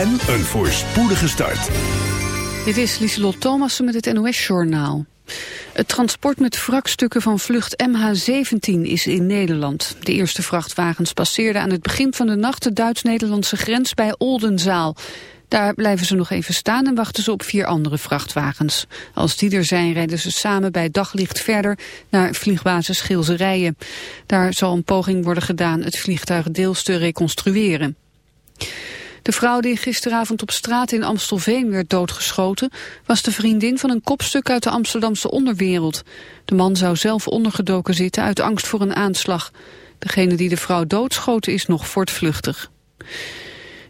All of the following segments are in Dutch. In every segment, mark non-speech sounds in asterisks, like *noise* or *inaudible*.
en een voorspoedige start. Dit is Lieselot Thomassen met het NOS-journaal. Het transport met wrakstukken van vlucht MH17 is in Nederland. De eerste vrachtwagens passeerden aan het begin van de nacht de Duits-Nederlandse grens bij Oldenzaal. Daar blijven ze nog even staan en wachten ze op vier andere vrachtwagens. Als die er zijn rijden ze samen bij daglicht verder naar vliegbasis Gilserijen. Daar zal een poging worden gedaan het vliegtuig deels te reconstrueren. De vrouw die gisteravond op straat in Amstelveen werd doodgeschoten... was de vriendin van een kopstuk uit de Amsterdamse onderwereld. De man zou zelf ondergedoken zitten uit angst voor een aanslag. Degene die de vrouw doodschoten is nog voortvluchtig.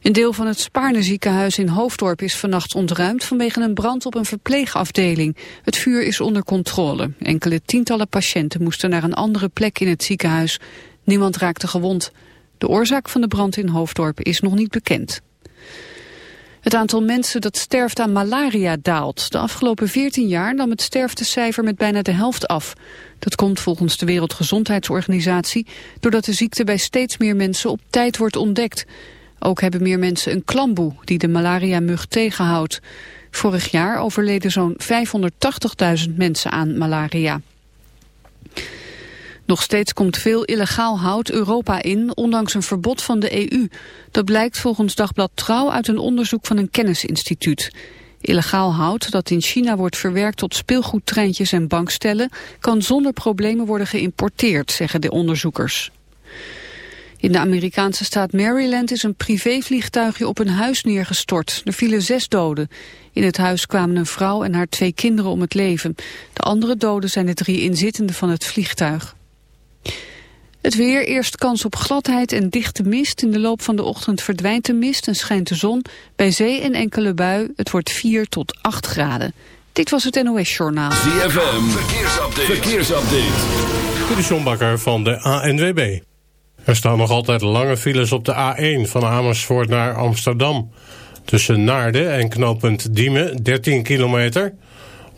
Een deel van het Spaarne ziekenhuis in Hoofddorp is vannacht ontruimd vanwege een brand op een verpleegafdeling. Het vuur is onder controle. Enkele tientallen patiënten moesten naar een andere plek in het ziekenhuis. Niemand raakte gewond. De oorzaak van de brand in Hoofddorp is nog niet bekend. Het aantal mensen dat sterft aan malaria daalt. De afgelopen 14 jaar nam het sterftecijfer met bijna de helft af. Dat komt volgens de Wereldgezondheidsorganisatie... doordat de ziekte bij steeds meer mensen op tijd wordt ontdekt. Ook hebben meer mensen een klamboe die de malaria-mug tegenhoudt. Vorig jaar overleden zo'n 580.000 mensen aan malaria. Nog steeds komt veel illegaal hout Europa in, ondanks een verbod van de EU. Dat blijkt volgens Dagblad Trouw uit een onderzoek van een kennisinstituut. Illegaal hout dat in China wordt verwerkt tot speelgoedtreintjes en bankstellen... kan zonder problemen worden geïmporteerd, zeggen de onderzoekers. In de Amerikaanse staat Maryland is een privévliegtuigje op een huis neergestort. Er vielen zes doden. In het huis kwamen een vrouw en haar twee kinderen om het leven. De andere doden zijn de drie inzittenden van het vliegtuig. Het weer, eerst kans op gladheid en dichte mist. In de loop van de ochtend verdwijnt de mist en schijnt de zon. Bij zee en enkele bui. Het wordt 4 tot 8 graden. Dit was het NOS Journaal. ZFM, verkeersupdate. verkeersupdate. Dit is John Bakker van de ANWB. Er staan nog altijd lange files op de A1 van Amersfoort naar Amsterdam. Tussen Naarden en knooppunt Diemen, 13 kilometer...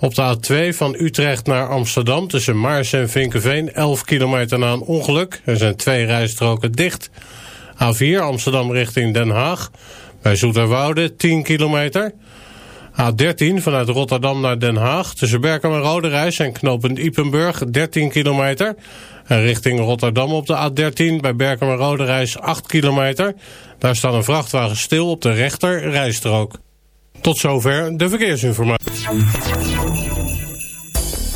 Op de A2 van Utrecht naar Amsterdam tussen Maars en Vinkenveen 11 kilometer na een ongeluk. Er zijn twee rijstroken dicht. A4 Amsterdam richting Den Haag bij Zoeterwoude 10 kilometer. A13 vanuit Rotterdam naar Den Haag tussen Berkem en Roderijs en knooppunt Ipenburg 13 kilometer. En richting Rotterdam op de A13 bij Berkem en Roderijs 8 kilometer. Daar staat een vrachtwagen stil op de rechter rijstrook. Tot zover de verkeersinformatie.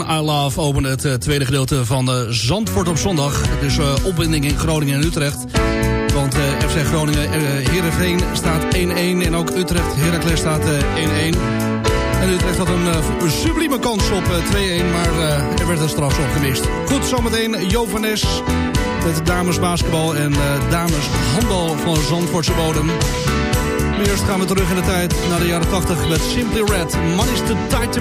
I Love opende het uh, tweede gedeelte van uh, Zandvoort op zondag. Dus opwinding in Groningen en Utrecht. Want FC Groningen Heerenveen staat 1-1 en ook Utrecht Heracles staat 1-1. En Utrecht had een, sublieme kans op 2-1, maar er werd een strafschop gemist. Goed, zometeen Jovanes met damesbasketbal en dameshandbal van Zandvoortse bodem. Eerst gaan we terug in de tijd naar de jaren 80 met Simply Red. Money's the tight to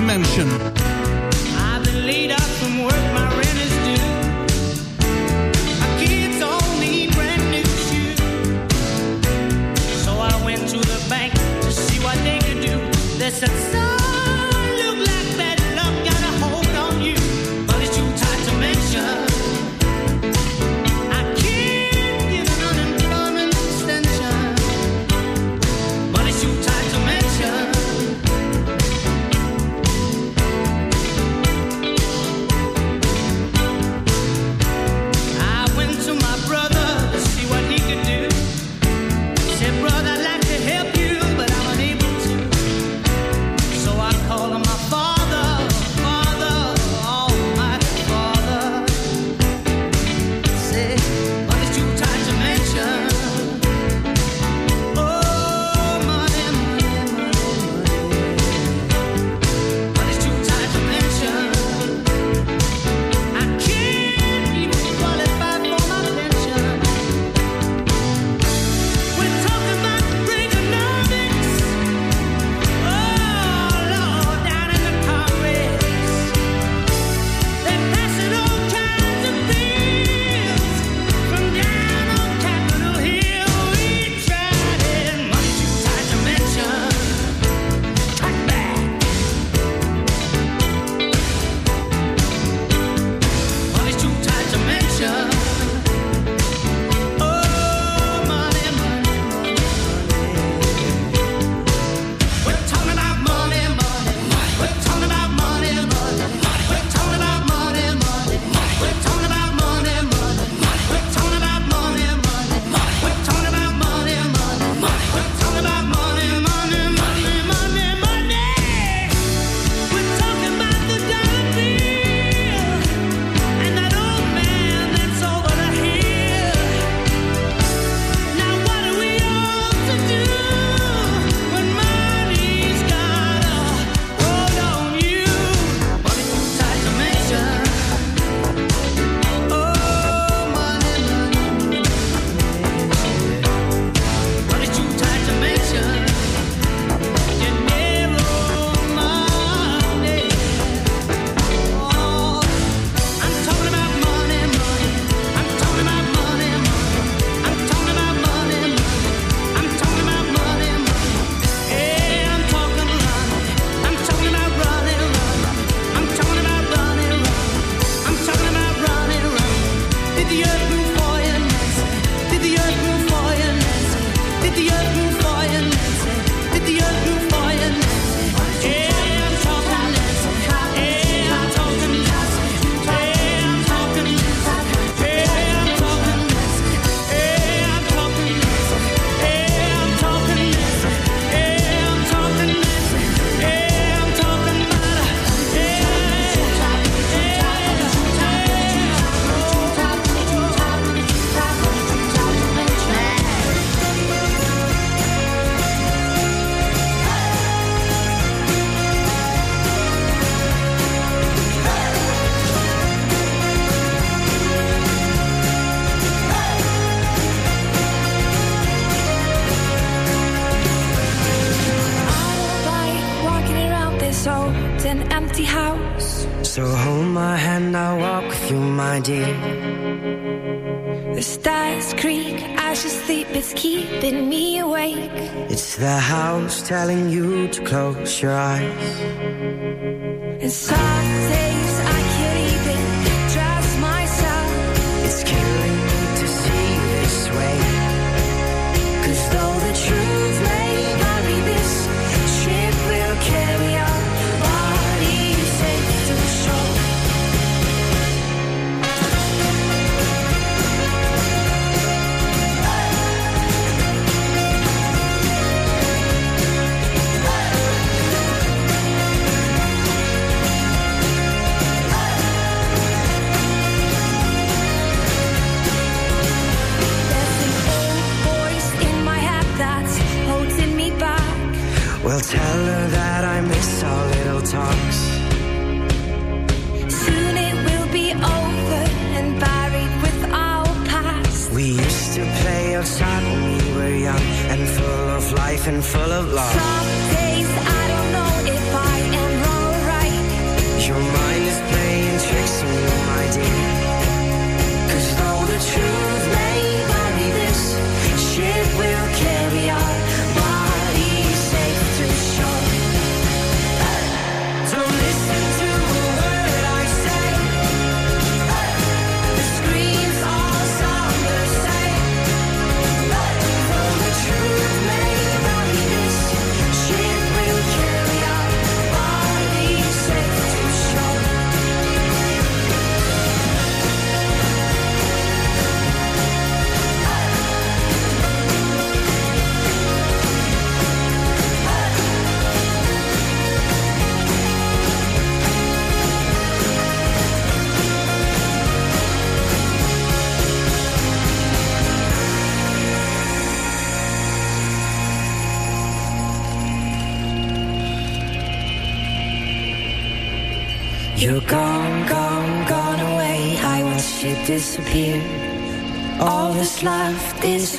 life for.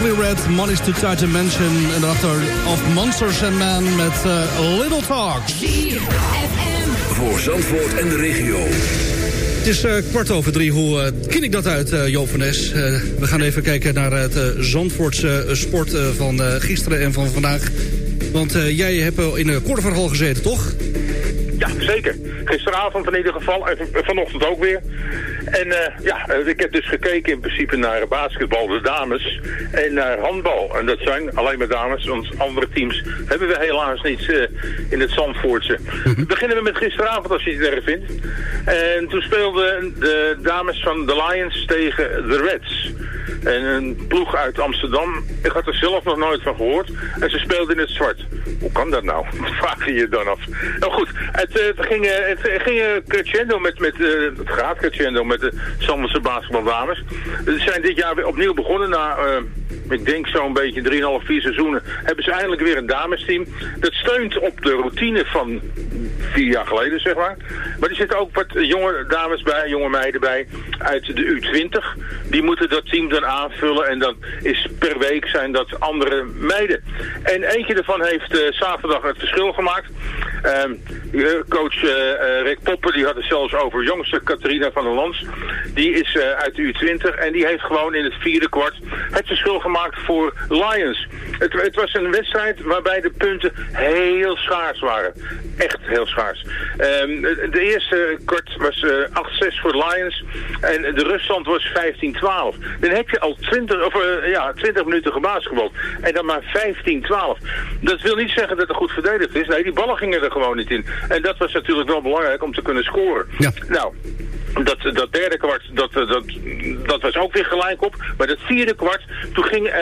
Simply Red, Money's Too Tight to Mention. En daarachter Of Monsters and Men met eh, Little Talks. Voor Zandvoort en de regio. Het is eh, kwart over drie. Hoe eh, ken ik dat uit, eh Joop van Nes? Eh, we gaan even kijken naar het eh, Zandvoortse sport eh, van eh, gisteren en van vandaag. Want eh, jij hebt in de Korverhal gezeten, toch? Ja, zeker. Gisteravond in ieder geval en vanochtend ook weer. En eh, ja, ik heb dus gekeken in principe naar basketbal, de dames, en naar handbal. En dat zijn alleen maar dames, want andere teams hebben we helaas niet eh, in het Zandvoortse. Beginnen we met gisteravond, als je het erg vindt. En toen speelden de dames van de Lions tegen de Reds. En een ploeg uit Amsterdam. Ik had er zelf nog nooit van gehoord. En ze speelden in het zwart. Hoe kan dat nou? *laughs* Vraag je je dan af. Nou goed, het, eh, het ging, het ging crescendo met, met het gaat crescendo met de Sanderse basketbaldames. Ze zijn dit jaar weer opnieuw begonnen na eh, ik denk zo'n beetje 3,5, 4 seizoenen, hebben ze eindelijk weer een damesteam. Dat steunt op de routine van vier jaar geleden, zeg maar. Maar er zitten ook wat jonge dames bij, jonge meiden bij uit de U20. Die moeten dat team dan aanvullen en dan is per week zijn dat andere meiden. En eentje daarvan heeft uh, zaterdag het verschil gemaakt. Ehm, coach Rick Popper, die had het zelfs over jongste Catharina van der Lans. Die is uh, uit de U20 en die heeft gewoon in het vierde kwart het verschil gemaakt voor Lions. Het, het, was een wedstrijd waarbij de punten heel schaars waren. Echt heel schaars. Um, de eerste kwart was 8-6 voor Lions en de ruststand was 15-12. Dan heb je al 20, of, ja, 20 minuten gebasketbald en dan maar 15-12. Dat wil niet zeggen dat het goed verdedigd is. Nee, die ballen gingen er gewoon niet in. En dat was natuurlijk wel belangrijk om te kunnen scoren. Ja. Nou, dat, dat derde kwart, dat, dat, dat was ook weer gelijk op. Maar dat vierde kwart, toen ging uh,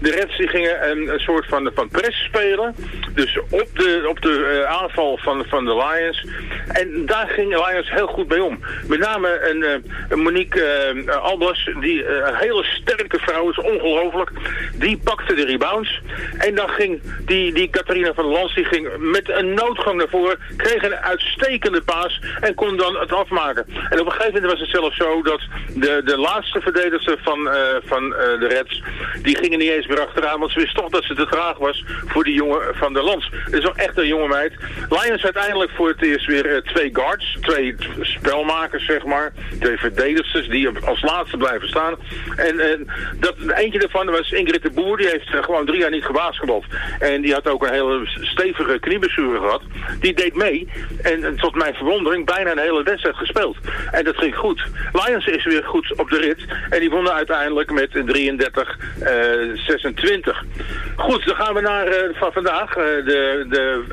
de Reds gingen een, soort van, van press spelen. Dus op de, op de uh, aanval van, van de Lions. En daar ging Lions heel goed bij om. Met name een, een Monique uh, Albers, die een hele sterke vrouw is, ongelooflijk. Die pakte de rebounds. En dan ging die, die Catharina van Lans, die ging met een noodgang naar voren. Kreeg een uitstekende paas en kon dan het afmaken. En op een gegeven moment was het zelfs zo dat de, de laatste verdedigster van, uh, van uh, de Reds, die gingen niet eens meer achteraan, want ze wist toch dat ze te traag was voor die jongen van de Lans. Dat is wel echt een jonge meid. Lions uiteindelijk voor het eerst weer uh, twee guards, twee spelmakers zeg maar, twee verdedigsters die als laatste blijven staan. En dat, eentje daarvan was Ingrid de Boer, die heeft gewoon drie jaar niet gebasketbald. En die had ook een hele stevige knieblessure gehad. Die deed mee en tot mijn verwondering bijna een hele wedstrijd gespeeld. En dat ging goed. Lions is weer goed op de rit. En die wonnen uiteindelijk met 33, uh, 26. Goed, dan gaan we naar uh, van vandaag. Uh, de, de,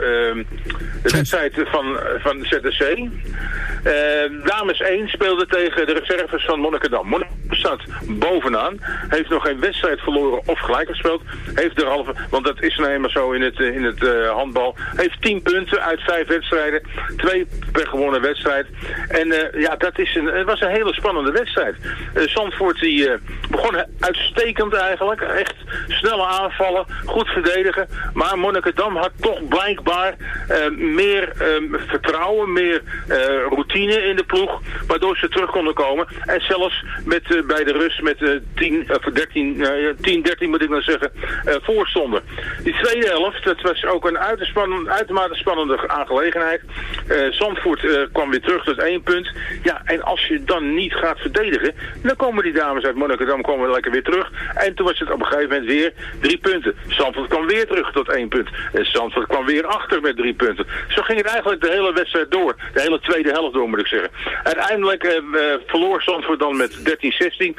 de wedstrijd van, van ZSC. dames 1 speelde tegen de reserves van Monnikendam. Monnikendam staat bovenaan. Heeft nog geen wedstrijd verloren of gelijk gespeeld. Heeft derhalve, want dat is nou eenmaal zo in het, in het handbal. Heeft 10 punten uit 5 wedstrijden. 2 per gewonnen wedstrijd. En ja, dat is een, het was een hele spannende wedstrijd. Uh, Zandvoort die, uh, begon uitstekend eigenlijk. Echt snelle aanvallen, goed verdedigen. Maar Monnikendam had toch blijkbaar uh, meer vertrouwen, meer routine in de ploeg. Waardoor ze terug konden komen. En zelfs met, bij de rust met 10, 13, 10, 13 moet ik nou zeggen, voorstonden. Die tweede helft, dat was ook een uitermate spannende aangelegenheid. Zandvoort kwam weer terug tot één punt. Ja, en als je dan niet gaat verdedigen, dan komen die dames uit Monnikendam komen lekker weer terug. En toen was het op een gegeven moment weer drie punten. Zandvoort kwam weer terug tot één punt. En Zandvoort kwam weer achter met drie punten. Zo ging het eigenlijk de hele wedstrijd door. De hele tweede helft door, moet ik zeggen. Uiteindelijk eh, verloor Zandvoort dan met 13-16.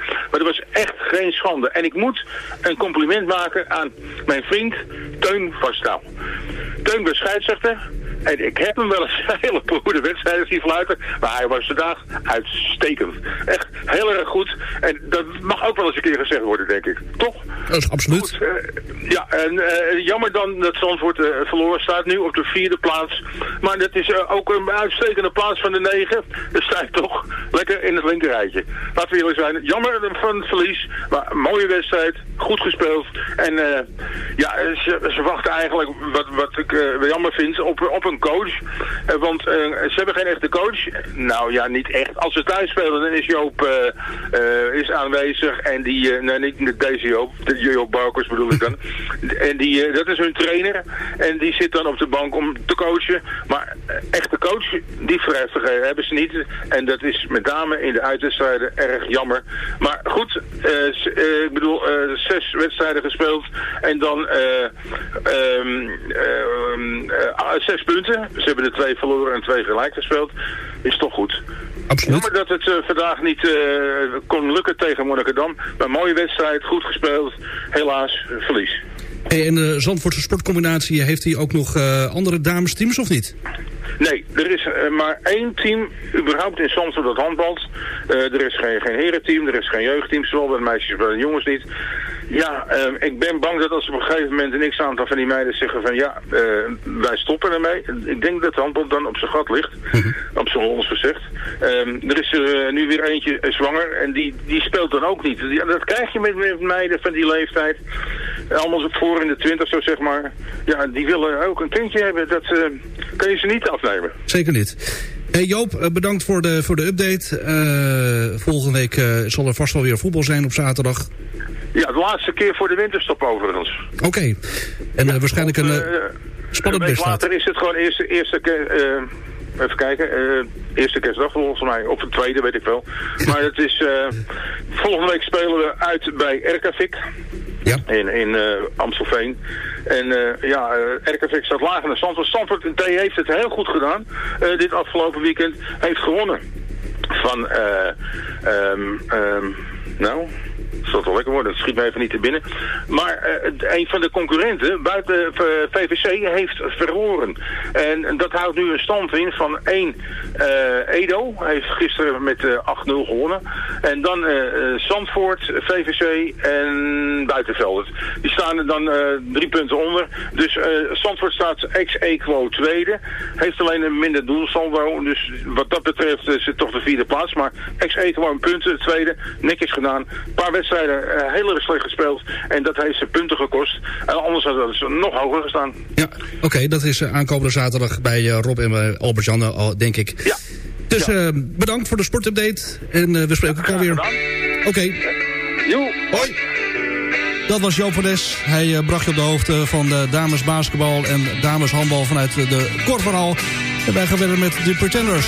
Maar dat was echt geen schande. En ik moet een compliment maken aan mijn vriend Teun van Staal. Teun was scheidsrechter. En ik heb hem wel eens *laughs* een hele goede wedstrijden zien fluiten. Maar hij was vandaag uitstekend. Echt heel erg goed. En dat mag ook wel eens een keer gezegd worden, denk ik. Toch? Dat is absoluut. Goed, uh, ja, en uh, jammer dan dat Zandvoort uh, verloren staat nu op de vierde plaats. Maar dat is ook een uitstekende plaats van de negen. Dus staat toch lekker in het linkerrijtje. Laten we eerlijk zijn. Jammer van het verlies. Maar mooie wedstrijd. Goed gespeeld. En ja, ze, ze, wachten eigenlijk, wat, wat ik jammer vind, op, op een coach. want ze hebben geen echte coach. Nou ja, niet echt. Als ze thuis spelen, dan is Joop is aanwezig. En die, nee, niet deze Joop, de Joop Barkers bedoel ik dan. *laughs* en die, dat is hun trainer. En die zit dan op de bank om te coachen. Maar echte coach, die vrijheid hebben ze niet. En dat is met name in de uitwedstrijden erg jammer. Maar goed, ik bedoel, zes wedstrijden gespeeld. En dan um, zes punten. Ze hebben er twee verloren en twee gelijk gespeeld. Is toch goed. Absoluut. Jammer dat het uh, vandaag niet uh, kon lukken tegen Monnikendam. Maar een mooie wedstrijd, goed gespeeld. Helaas, verlies. Hey, en de Zandvoortse sportcombinatie, heeft hij ook nog andere damesteams of niet? Nee, er is maar één team überhaupt in Zandvoort dat handbalt. Er is geen, geen herenteam, er is geen jeugdteam, zowel bij de meisjes als bij de jongens niet. Ja, uh, ik ben bang dat als op een gegeven moment een x-aantal van die meiden zeggen van ja, uh, wij stoppen ermee. Ik denk dat handbal dan op zijn gat ligt, op zijn ons gezegd. Um, er is er uh, nu weer eentje zwanger en die, die speelt dan ook niet. Ja, dat krijg je met, met meiden van die leeftijd. Allemaal voor in de twintig zo zeg maar. Ja, die willen ook een kindje hebben. Dat kan je ze niet afnemen. Zeker niet. Hey Joop, bedankt voor de, voor de update. Volgende week zal er vast wel weer voetbal zijn op zaterdag. Ja, de laatste keer voor de winterstop overigens. Oké. Okay. En uh, waarschijnlijk een spannend wedstrijd. later is het gewoon eerste, eerste keer... Even kijken, eerste kerstdag volgens mij, of de tweede, weet ik wel. Maar het is, volgende week spelen we uit bij RKVIC. Ja. In, in uh, Amstelveen. En uh, ja, uh, RKV staat laag in de stand. Stanford T heeft het heel goed gedaan. Uh, dit afgelopen weekend heeft gewonnen. Van, um, um, nou, het zal wel lekker worden, dat schiet me even niet te binnen. Maar uh, een van de concurrenten buiten uh, VVC heeft verloren. En dat houdt nu een stand in van 1 uh, Edo. Heeft gisteren met 8-0 gewonnen. En dan Zandvoort, VVC en Buitenveldert. Die staan er dan drie punten onder. Dus Zandvoort staat ex-equo tweede. Heeft alleen een minder doelsaldo. Dus wat dat betreft is het toch de vierde plaats. Maar ex-equo een punten, tweede. Netjes gedaan. Een paar wedstrijden uh, heel erg slecht gespeeld. En dat heeft ze punten gekost. En anders hadden ze nog hoger gestaan. Ja, oké. Okay, dat is uh, aankomende zaterdag bij uh, Rob en Albert-Jan, denk ik. Ja. Dus ja. bedankt voor de sportupdate. En we spreken elkaar weer. Oké. Okay. Hoi. Dat was Joop van Des. Hij bracht je op de hoogte van de dames basketbal en dames handbal vanuit de Korverhal. En wij gaan verder met de Pretenders.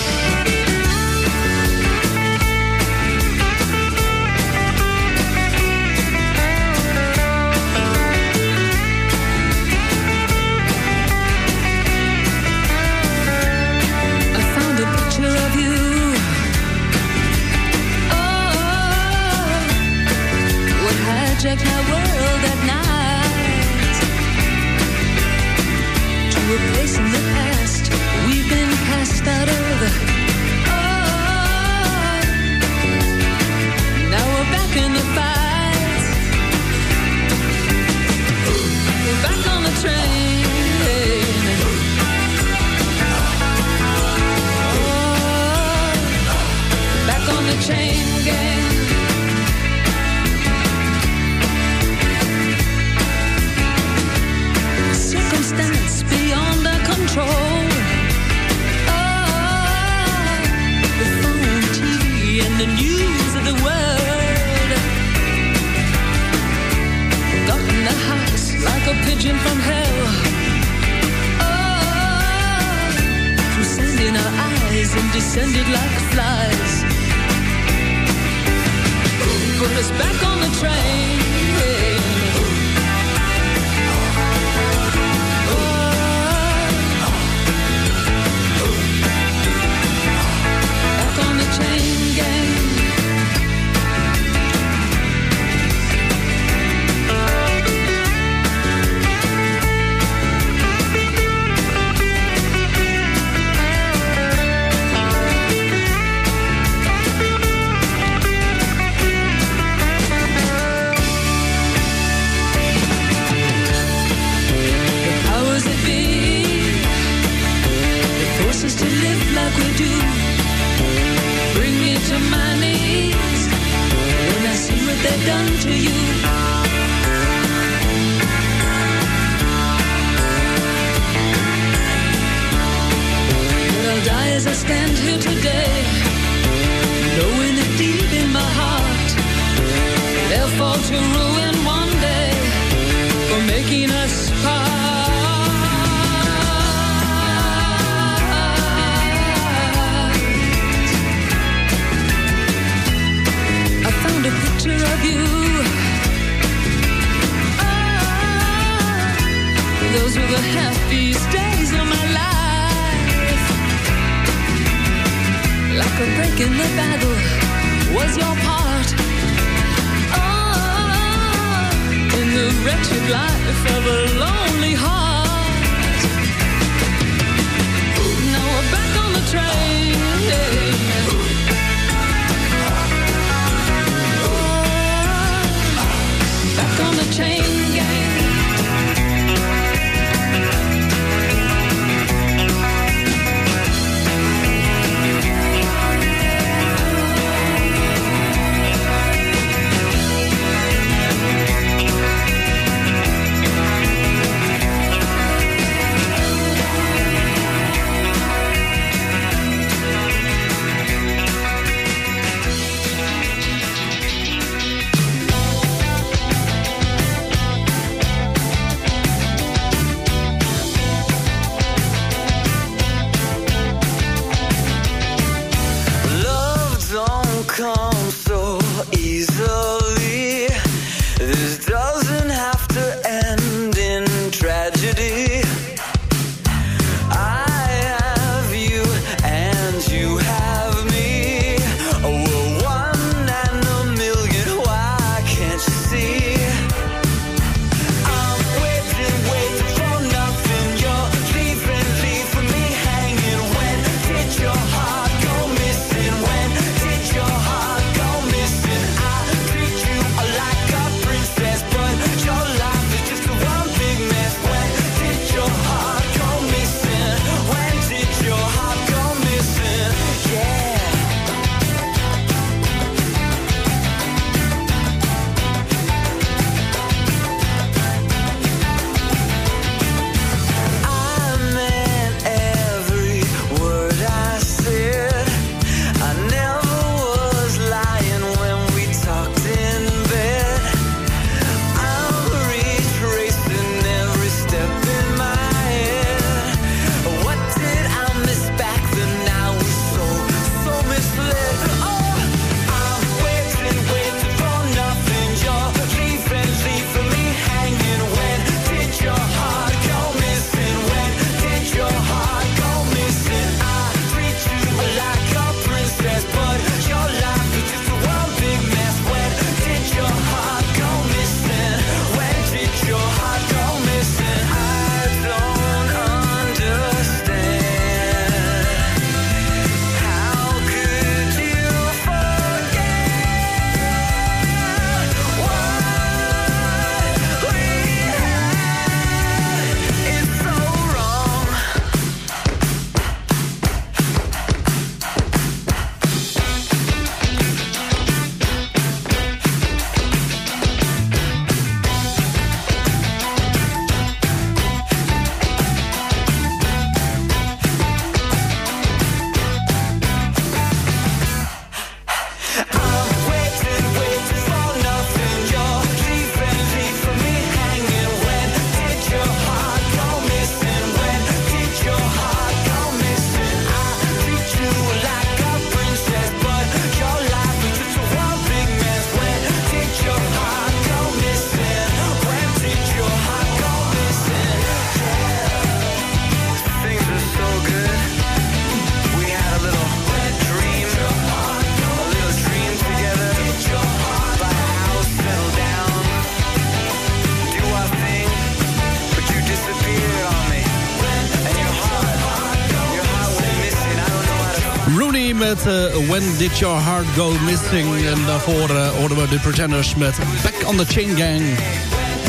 When Did Your Heart Go Missing. En daarvoor uh, we de Pretenders met Back on the Chain Gang.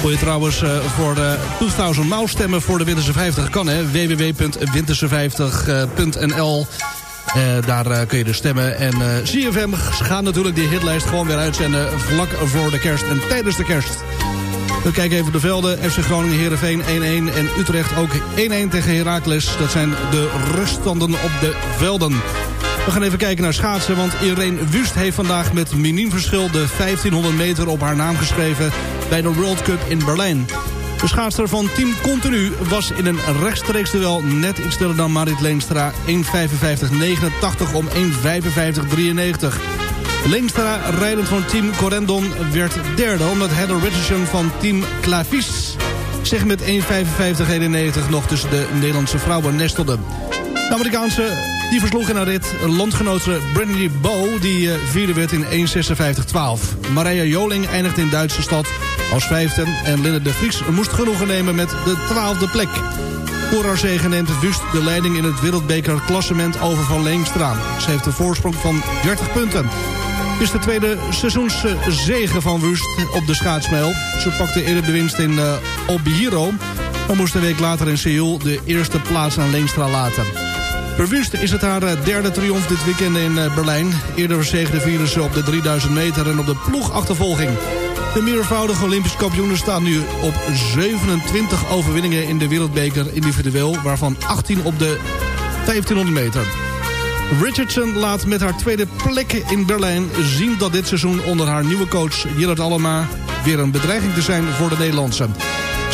Wil je trouwens uh, voor de 2000 Mouse stemmen voor de Winterse 50? Kan hè, www.winterse50.nl daar kun je dus stemmen. En CFM gaat natuurlijk die hitlijst gewoon weer uitzenden... vlak voor de kerst en tijdens de kerst. We kijken even de velden. FC Groningen, Heerenveen 1-1 en Utrecht ook 1-1 tegen Heracles. Dat zijn de ruststanden op de velden. We gaan even kijken naar schaatsen, want Irene Wust heeft vandaag met miniem verschil de 1500 meter op haar naam geschreven bij de World Cup in Berlijn. De schaatster van Team Continu was in een rechtstreeks duel net iets sneller dan Marit Leenstra 1.55.89 om 1.55.93. Leenstra, rijdend van Team Corendon, werd derde... omdat Heather Richardson van Team Clavis zich met 1.55.91 nog tussen de Nederlandse vrouwen nestelde. De Amerikaanse die versloeg in haar rit landgenote Brittany Bow... die uh, vierde werd in 1.56.12. Maria Joling eindigt in Duitse stad als vijfde... en Linda de Vries moest genoegen nemen met de twaalfde plek. Voor haar zegen neemt Wust de leiding in het wereldbekerklassement over van Leenstra. Ze heeft een voorsprong van 30 punten is de tweede seizoenszege van Wust op de schaatsmijl. Ze pakte eerder de winst in uh, Obihiro... maar moest een week later in Seoul de eerste plaats aan Leenstra laten. Per Wust is het haar eh, derde triomf dit weekend in uh, Berlijn. Eerder zegende ze op de 3000 meter en op de ploegachtervolging. De meervoudige Olympisch kampioenen staan nu op 27 overwinningen in de wereldbeker individueel... waarvan 18 op de 1500 meter. Richardson laat met haar tweede plek in Berlijn zien dat dit seizoen onder haar nieuwe coach Gerard Allema weer een bedreiging te zijn voor de Nederlandse.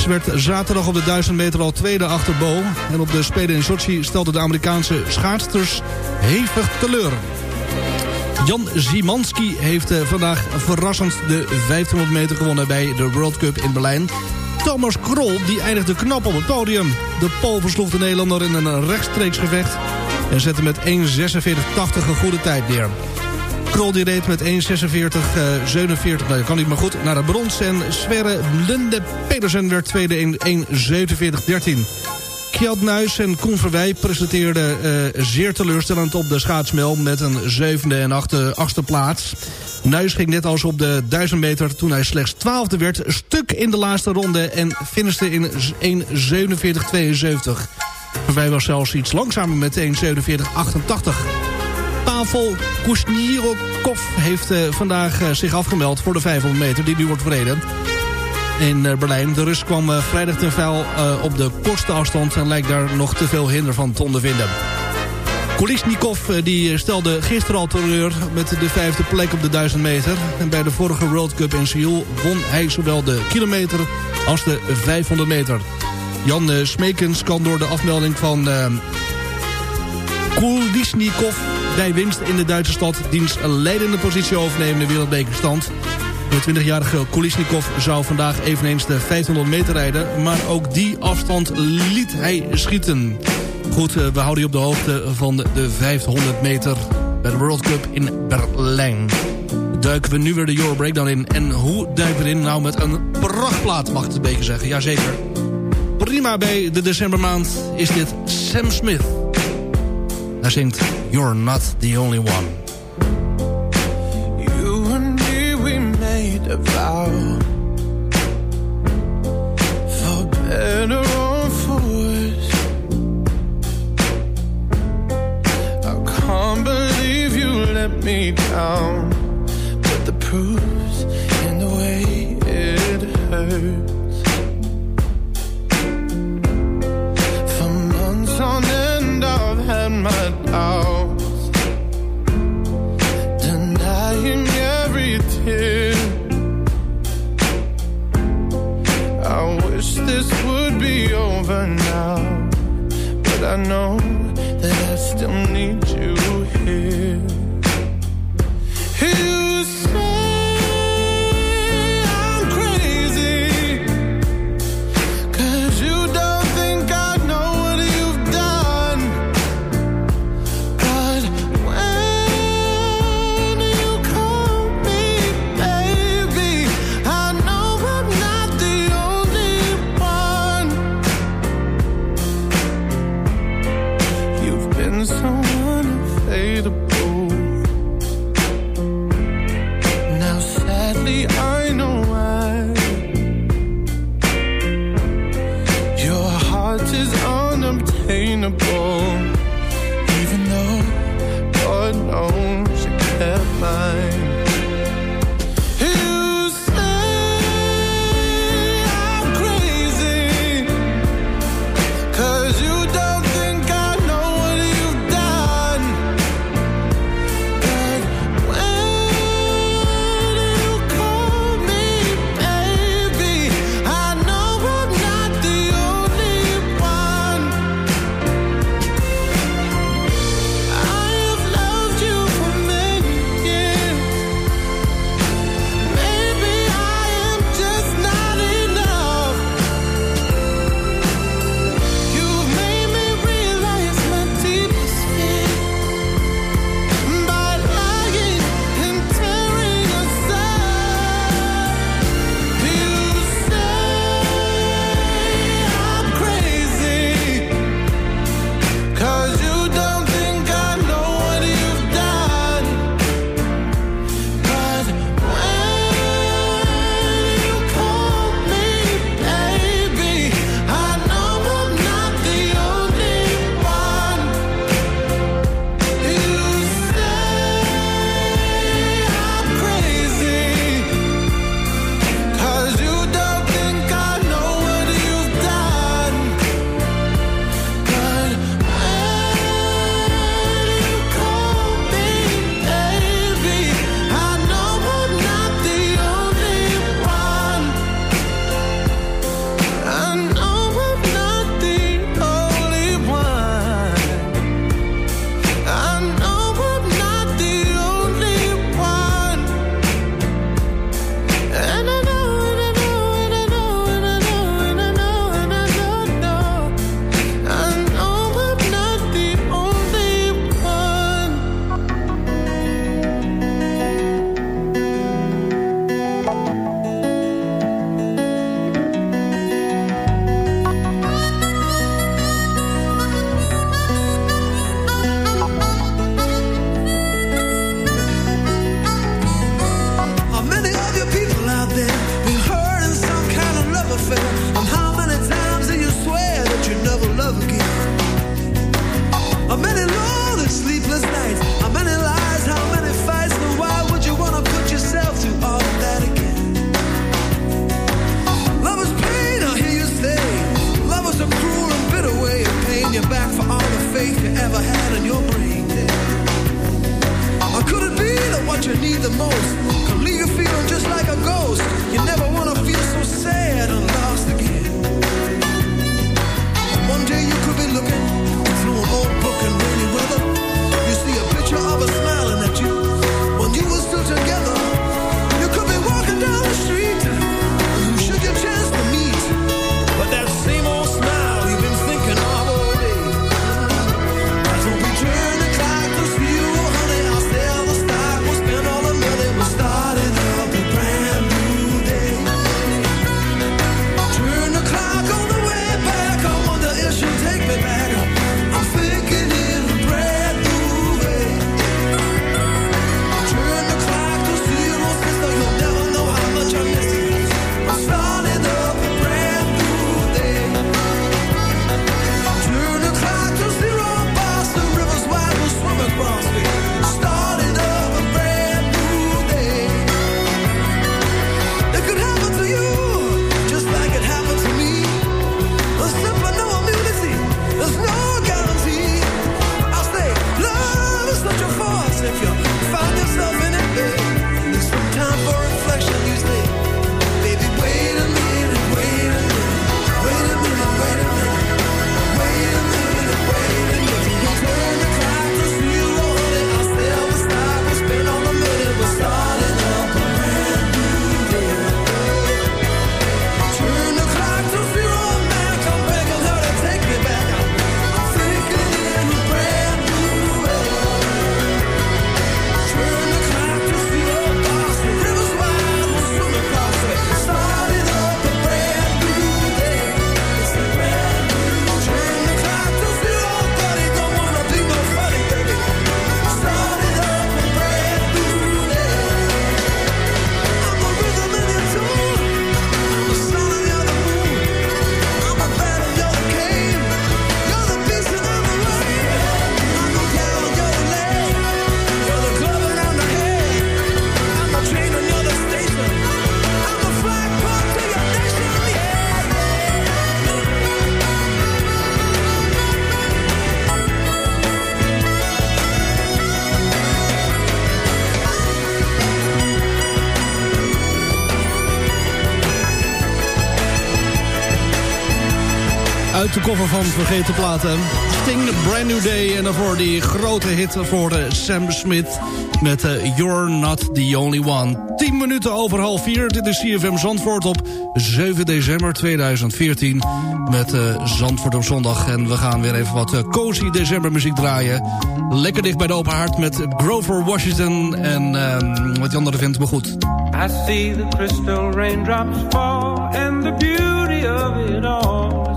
Werd zaterdag op de 1000 meter al tweede achter Bo. En op de Spelen in Sochi stelden de Amerikaanse schaatsters hevig teleur. Jan Zimanski heeft eh, vandaag verrassend de 1500 meter gewonnen bij de World Cup in Berlijn. Thomas Krol die eindigde knap op het podium. De Pool versloeg de Nederlander in een rechtstreeks gevecht en zette met 1.46.80 een goede tijd neer. Krol die reed met 1.46.47, uh, nou dat kan niet maar goed, naar de brons. En Sverre Linde Pedersen werd tweede in 1.47.13. Kjeld Nuis en Koen Verwij presenteerden uh, zeer teleurstellend op de schaatsmel... met een zevende en achtste plaats. Nuis ging net als op de 1000 meter toen hij slechts twaalfde werd... stuk in de laatste ronde en finishte in 1.47.72. Wij was zelfs iets langzamer met 1.47.88. Pavel Kusnirokov heeft uh, vandaag uh, zich afgemeld voor de 500 meter die nu wordt verreden. In uh, Berlijn. De Rus kwam vrijdag ten vuil op de kortste afstand... en lijkt daar nog te veel hinder van te ondervinden. Kolisnikov die stelde gisteren al terreur met de vijfde plek op de 1000 meter. En bij de vorige World Cup in Seoul won hij zowel de kilometer als de 500 meter. Jan Smekens kan door de afmelding van Kulisnikov bij winst in de Duitse stad diens leidende positie overnemen in de wereldbekerstand. De 20-jarige Kulisnikov zou vandaag eveneens de 1500 meter rijden, maar ook die afstand liet hij schieten. Goed, uh, we houden je op de hoogte van de, de 500 meter bij de World Cup in Berlijn. Duiken we nu weer de Euro Breakdown in. En hoe duiken we in? Nou, met een prachtplaat, mag ik het beter zeggen. Jazeker prima bij de decembermaand is dit Sam Smith. Hij zingt You're Not The Only One. You and me, we made a vow. For better or for worse. I can't believe you let me down. But the proof's in the way it hurts my doubts, denying every tear. I wish this would be over now, but I know hand and your brain. Or could it be that what you need the most can leave you feeling just like a ghost? You never Uit de koffer van Vergeten Platen. Sting, Brand New Day. En daarvoor die grote hit voor Sam Smith. Met uh, You're Not The Only One. 10 minuten over half 4. Dit is CFM Zandvoort op 7 december 2014. Met uh, Zandvoort op zondag. En we gaan weer even wat uh, cozy decembermuziek draaien. Lekker dicht bij de open haard met Grover Washington. En uh, wat die andere vindt me goed. I see the crystal raindrops fall. And the beauty of it all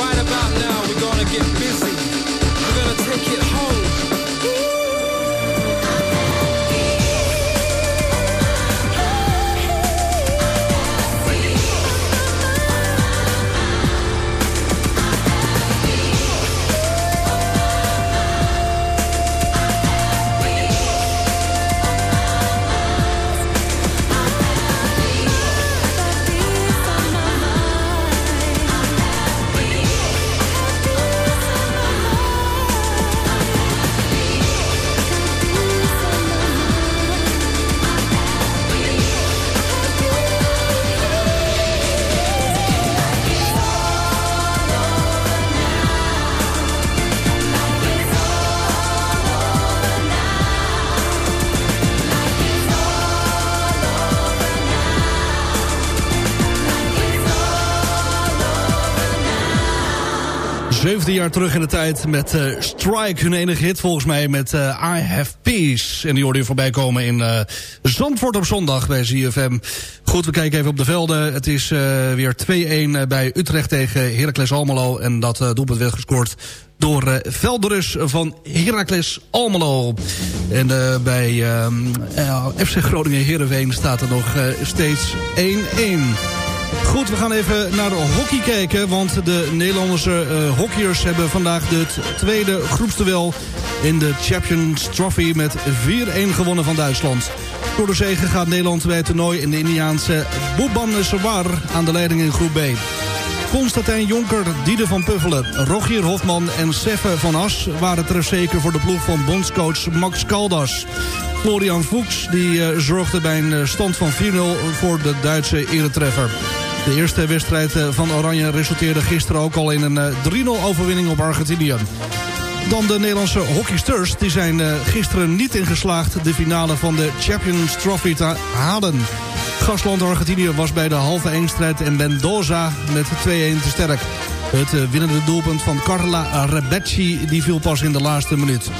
Right about now, we're gonna get busy. Zeventien jaar terug in de tijd met eh, Strike. Hun enige hit volgens mij met eh, I Have Peace. En die hoorde je voorbij komen in eh, Zandvoort op zondag bij ZFM. Goed, we kijken even op de velden. Het is weer 2-1 bij Utrecht tegen Heracles Almelo. En dat doelpunt werd gescoord door eh Velderus van Heracles Almelo. En bij ehm, eh, FC Groningen Heerenveen staat er nog steeds 1-1. Goed, we gaan even naar hockey kijken. Want de Nederlandse eh, hockeyers hebben vandaag het tweede groepsduel... in de Champions Trophy met 4-1 gewonnen van Duitsland. Door de zege gaat Nederland bij het toernooi in de Indiaanse Bhubaneswar... aan de leiding in groep B. Constantijn Jonker, Diede van Puffelen, Rogier Hofman en Seffe van As... waren trefzeker voor de ploeg van bondscoach Max Caldas. Florian Fuchs die, eh, zorgde bij een eh, stand van 4-0 voor de Duitse eretreffer. De eerste wedstrijd eh, van Oranje resulteerde gisteren ook al in een eh, 3-0 overwinning op Argentinië. Dan de Nederlandse hockeysters. Die zijn eh, gisteren niet ingeslaagd de finale van de Champions Trophy te halen. Gastland Argentinië was bij de halve eindstrijd in Mendoza met 2-1 te sterk. Het eh, winnende doelpunt van Carla Rebecci die viel pas in de laatste minuut.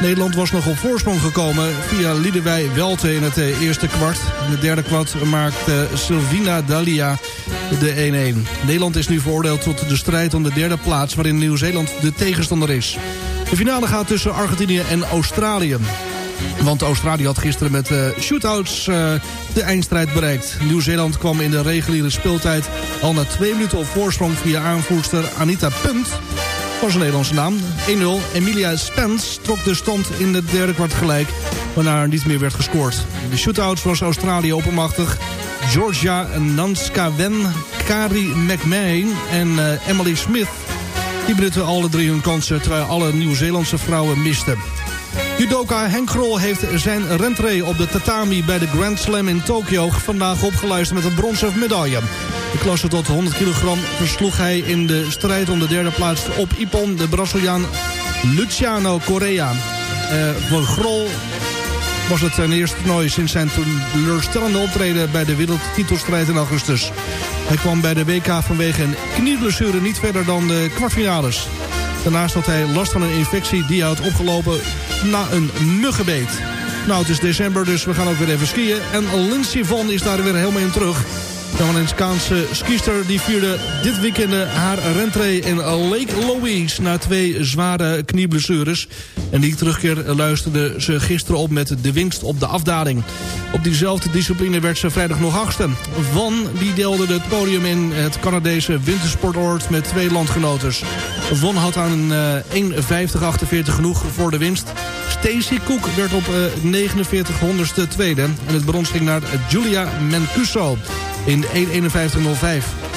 Nederland was nog op voorsprong gekomen via Liedewij Welte in het eh, eerste kwart. In het derde kwart maakte Sylvina Dalia de 1-1. Nederland is nu veroordeeld tot de strijd om de derde plaats... waarin Nieuw-Zeeland de tegenstander is. De finale gaat tussen Argentinië en Australië. Want Australië had gisteren met eh, shootouts eh, de eindstrijd bereikt. Nieuw-Zeeland kwam in de reguliere speeltijd al na twee minuten op voorsprong... via aanvoerster Anita Punt was een Nederlandse naam. 1-0. Emilia Spence trok de stand in het derde kwart gelijk. waarna er niet meer werd gescoord. De shootouts was Australië oppermachtig. Georgia Nanska-Wen, Kari McMahon en uh, Emily Smith... die benutten alle drie hun kansen... terwijl alle Nieuw-Zeelandse vrouwen misten. Judoka Henk Grol heeft zijn rentree op de tatami bij de Grand Slam in Tokio... vandaag opgeluisterd met een bronzen medaille. De klasse tot 100 kilogram versloeg hij in de strijd om de derde plaats op Ippon... de Braziliaan Luciano Correa. Uh, voor Grol was het zijn eerste toernooi sinds zijn teleurstellende optreden bij de wereldtitelstrijd in augustus. Hij kwam bij de WK vanwege een knieblessure niet verder dan de kwartfinales. Daarnaast had hij last van een infectie die hij had opgelopen na een muggenbeet. Nou, het is december, dus we gaan ook weer even skiën. En Lindsey Von is daar weer helemaal in terug. De Amerikaanse skiester die vierde dit weekend haar rentree in Lake Louise... na twee zware knieblessures. En die terugkeer luisterde ze gisteren op met de winst op de afdaling. Op diezelfde discipline werd ze vrijdag nog achtste. Van die deelde het podium in het Canadese wintersportoord met twee landgenotes. Von had aan een 1.50.48 genoeg voor de winst. Stacey Cook werd op 49 honderdste tweede. En het brons ging naar Julia Mancuso in 1.51.05.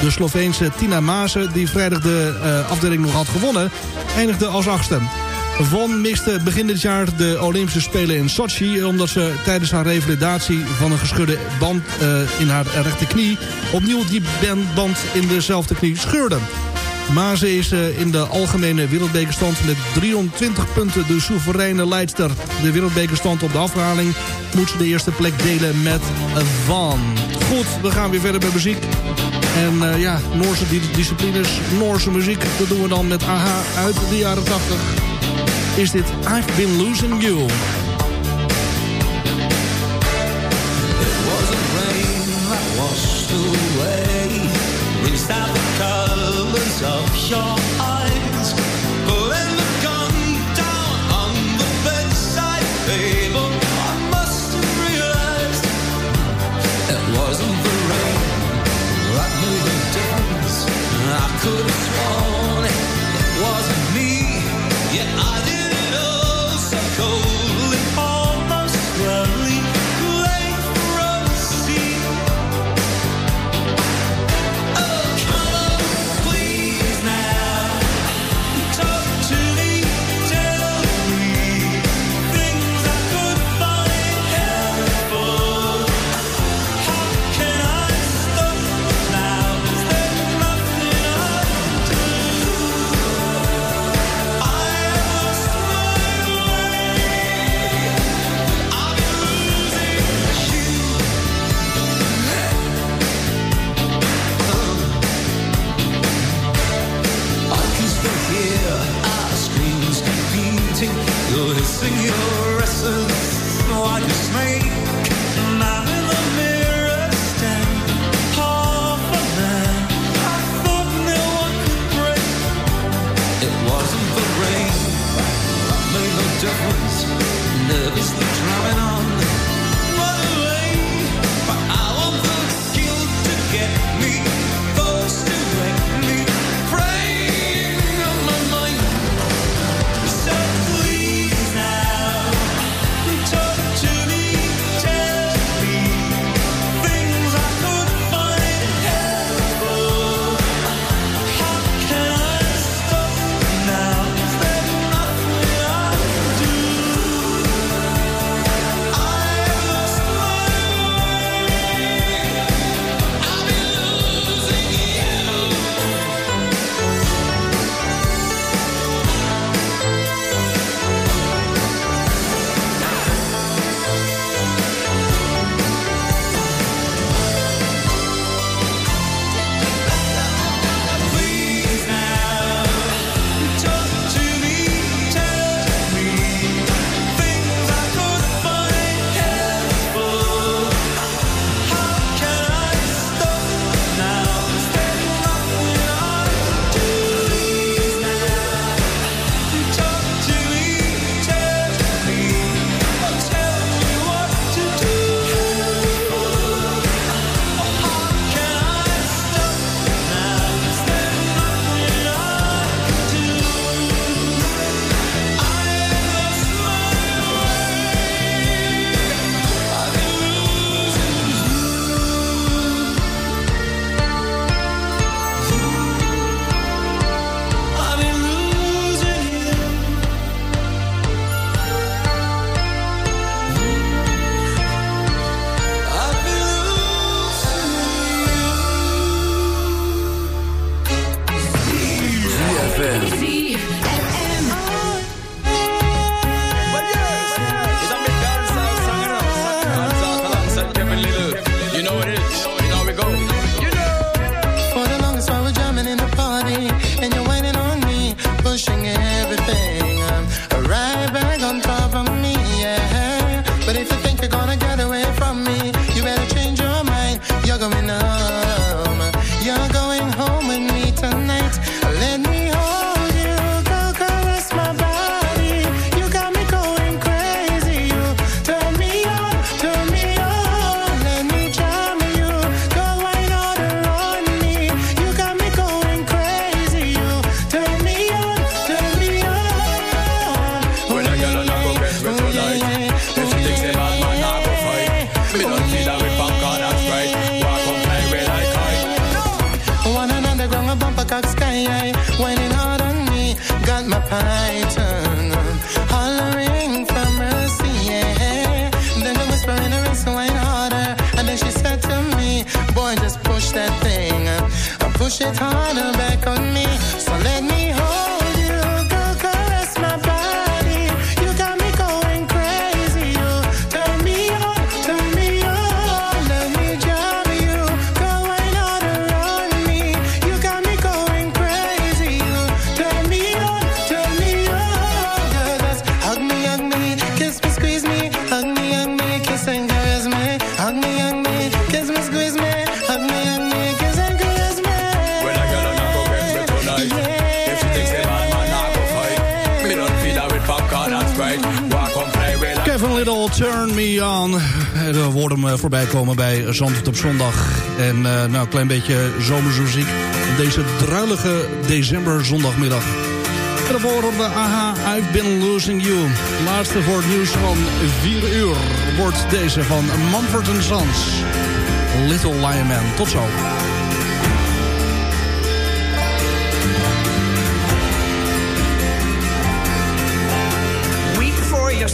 De Sloveense Tina Maase, die vrijdag de uh, afdeling nog had gewonnen, eindigde als achtste. Von miste begin dit jaar de Olympische Spelen in Sochi... omdat ze tijdens haar revalidatie van een geschudde band uh, in haar rechterknie... opnieuw die band in dezelfde knie scheurde. Maze is uh, in de algemene wereldbekerstand met 320 punten de soevereine leidster. De wereldbekerstand op de afhaling moet ze de eerste plek delen met Van. Goed, we gaan weer verder met muziek. En uh, ja, Noorse disciplines, Noorse muziek. Dat doen we dan met AHA uit de jaren 80. Is dit I've Been Losing You. shore uh, push it harder back Hem eh, voorbij komen bij Zandvoort op zondag. En eh, nou, een klein beetje zomersmuziek. Op deze druilige december zondagmiddag. En daarvoor horen we AHA, I've Been Losing You. Laatste voor het nieuws van 4 uur wordt deze van Mumford Sons. Little Lion Man. Tot zo.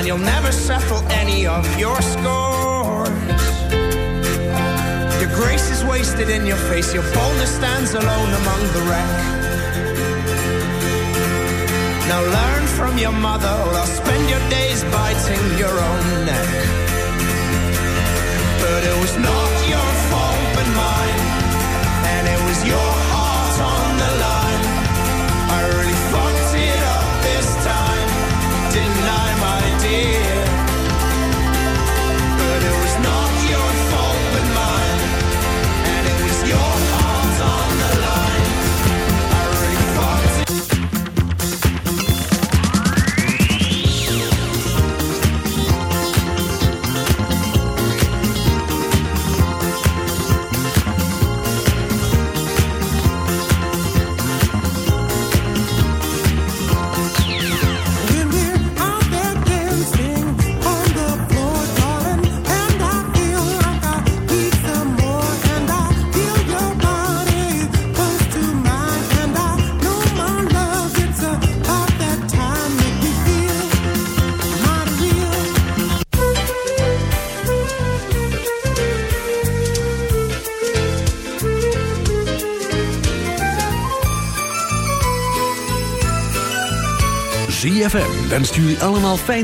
Man. You'll never settle any of your scores. Your grace is wasted in your face. Your boldness stands alone among the wreck. Now learn from your mother, or else spend your days biting your own neck. But it was not your fault but mine, and it was your heart on the line. ZFM wenst jullie allemaal fijne